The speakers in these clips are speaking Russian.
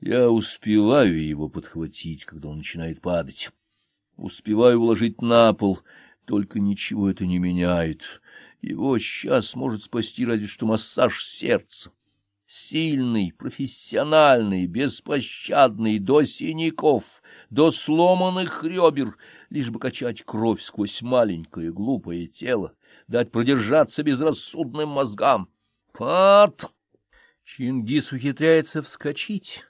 Я успеваю его подхватить, когда он начинает падать. Успеваю уложить на пол, только ничего это не меняет. Его сейчас может спасти разве что массаж сердца. Сильный, профессиональный, беспощадный, до синяков, до сломанных ребер, лишь бы качать кровь сквозь маленькое глупое тело, дать продержаться безрассудным мозгам. Пат! Чингис ухитряется вскочить,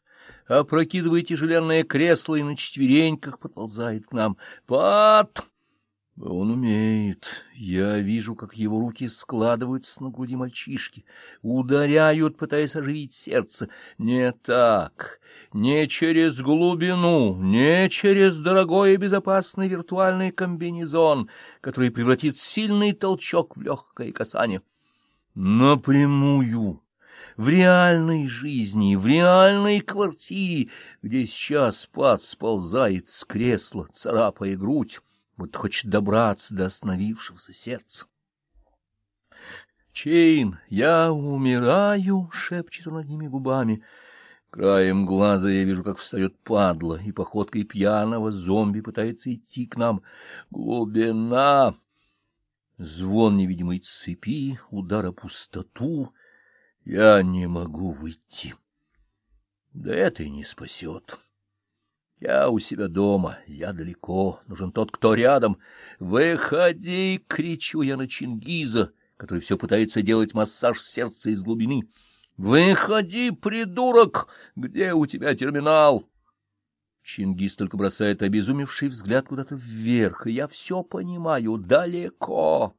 опрокидывает тяжеленное кресло и на четвереньках подползает к нам. Пат! Он умеет. Я вижу, как его руки складываются на груди мальчишки, ударяют, пытаясь оживить сердце. Не так, не через глубину, не через дорогой и безопасный виртуальный комбинезон, который превратит сильный толчок в легкое касание. Напрямую в реальной жизни, в реальной квартире, где сейчас пад сползает с кресла, царапая грудь, будто хочет добраться до остановившегося сердца. «Чейн, я умираю!» — шепчет он одними губами. Краем глаза я вижу, как встает падла, и походкой пьяного зомби пытается идти к нам. Глубина! Звон невидимой цепи, удар о пустоту. Я не могу выйти. Да это и не спасет. Я у себя дома, я далеко, нужен тот, кто рядом. «Выходи!» — кричу я на Чингиза, который все пытается делать массаж сердца из глубины. «Выходи, придурок! Где у тебя терминал?» Чингис только бросает обезумевший взгляд куда-то вверх, и я все понимаю, далеко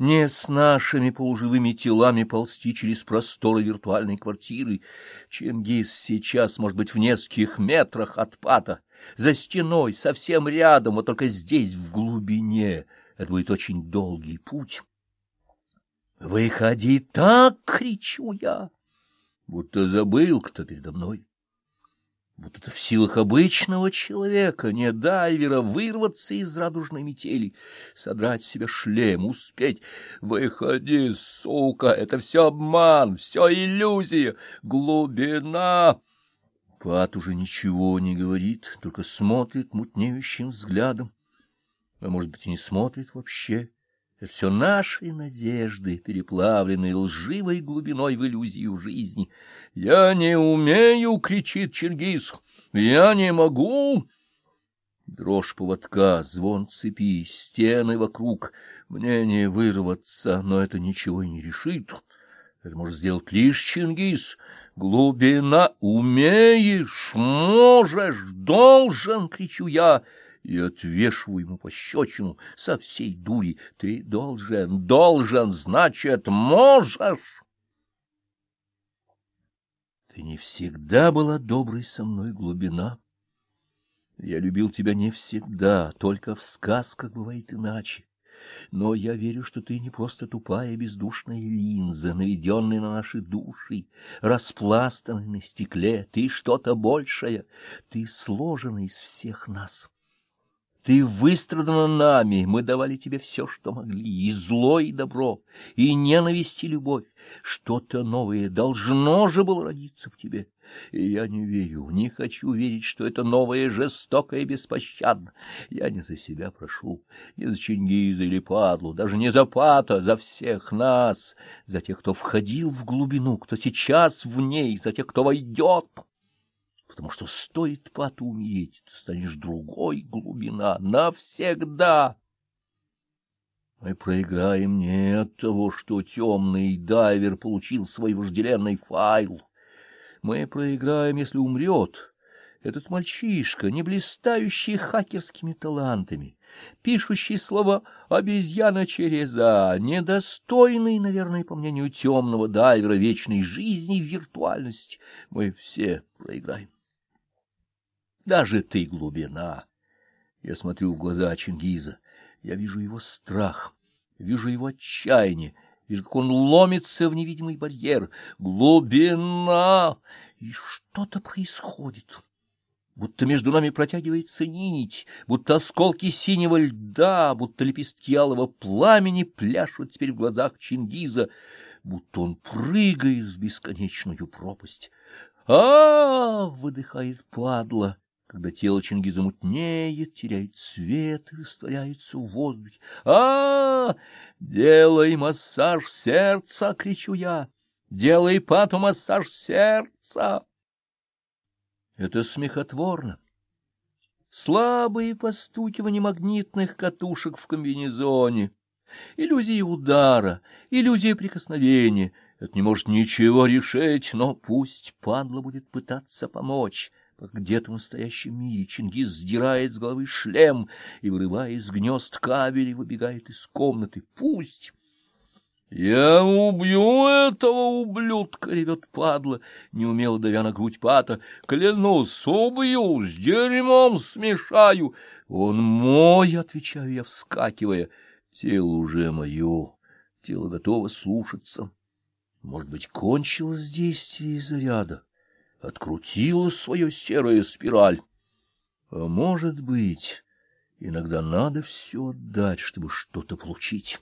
не с нашими полуживыми телами ползти через просторы виртуальной квартиры. Чингис сейчас может быть в нескольких метрах от пата, за стеной, совсем рядом, вот только здесь, в глубине. Это будет очень долгий путь. «Выходи так!» — кричу я, будто забыл, кто передо мной будто это в силах обычного человека, не дайвера, вырваться из радужной метели, содрать себе шлем, успеть. Выходи, сука, это все обман, все иллюзия, глубина. Пат уже ничего не говорит, только смотрит мутнеющим взглядом. А может быть, и не смотрит вообще. Это все наши надежды, переплавленные лживой глубиной в иллюзию жизни. «Я не умею!» — кричит Чингис. «Я не могу!» Дрожь поводка, звон цепи, стены вокруг. Мне не вырваться, но это ничего и не решит. Это может сделать лишь Чингис. Глубина умеешь, можешь, должен, кричу я и отвешиваю ему пощечину со всей дури. Ты должен, должен, значит, можешь. Ты не всегда была доброй со мной, глубина. Я любил тебя не всегда, только в сказках бывает иначе. Но я верю, что ты не просто тупая бездушная линза, наведенная на наши души, распластанная на стекле. Ты что-то большее, ты сложена из всех нас. Ты выстрадана нами, мы давали тебе все, что могли, и зло, и добро, и ненависть, и любовь. Что-то новое должно же было родиться в тебе. И я не верю, не хочу верить, что это новое жестоко и беспощадно. Я не за себя прошу, не за Чингиза или Падлу, даже не за Пата, за всех нас, за тех, кто входил в глубину, кто сейчас в ней, за тех, кто войдет потому что стоит Пату умереть, ты станешь другой глубина навсегда. Мы проиграем не от того, что темный дайвер получил свой вожделенный файл. Мы проиграем, если умрет этот мальчишка, не блистающий хакерскими талантами, пишущий слова «обезьяна через «а», недостойный, наверное, по мнению темного дайвера, вечной жизни в виртуальности. Мы все проиграем. Даже ты глубина. Я смотрю в глаза Чингиза. Я вижу его страх, вижу его отчаяние, вижу, как он ломится в невидимый барьер. Глубина! И что-то происходит. Будто между нами протягивается нить, будто осколки синего льда, будто лепестки алого пламени пляшут теперь в глазах Чингиза, будто он прыгает в бесконечную пропасть. а, выдыхает падла, когда тело Чингиза мутнеет, теряет цвет и растворяется в воздухе. а, Делай массаж сердца! — кричу я. Делай пату массаж сердца! Это смехотворно. Слабые постукивания магнитных катушек в комбинезоне, иллюзии удара, иллюзии прикосновения — это не может ничего решить, но пусть падла будет пытаться помочь. Где-то в настоящем мире Чингис сдирает с головы шлем и, вырывая из гнезд кабелей, выбегает из комнаты. Пусть... «Я убью этого ублюдка!» — ревет падла, неумело давя на грудь пата. «Клянусь, убью, с дерьмом смешаю!» «Он мой!» — отвечаю я, вскакивая. «Тело уже мое, тело готово слушаться». Может быть, кончилось действие заряда, открутила свое серая спираль. А может быть, иногда надо все отдать, чтобы что-то получить.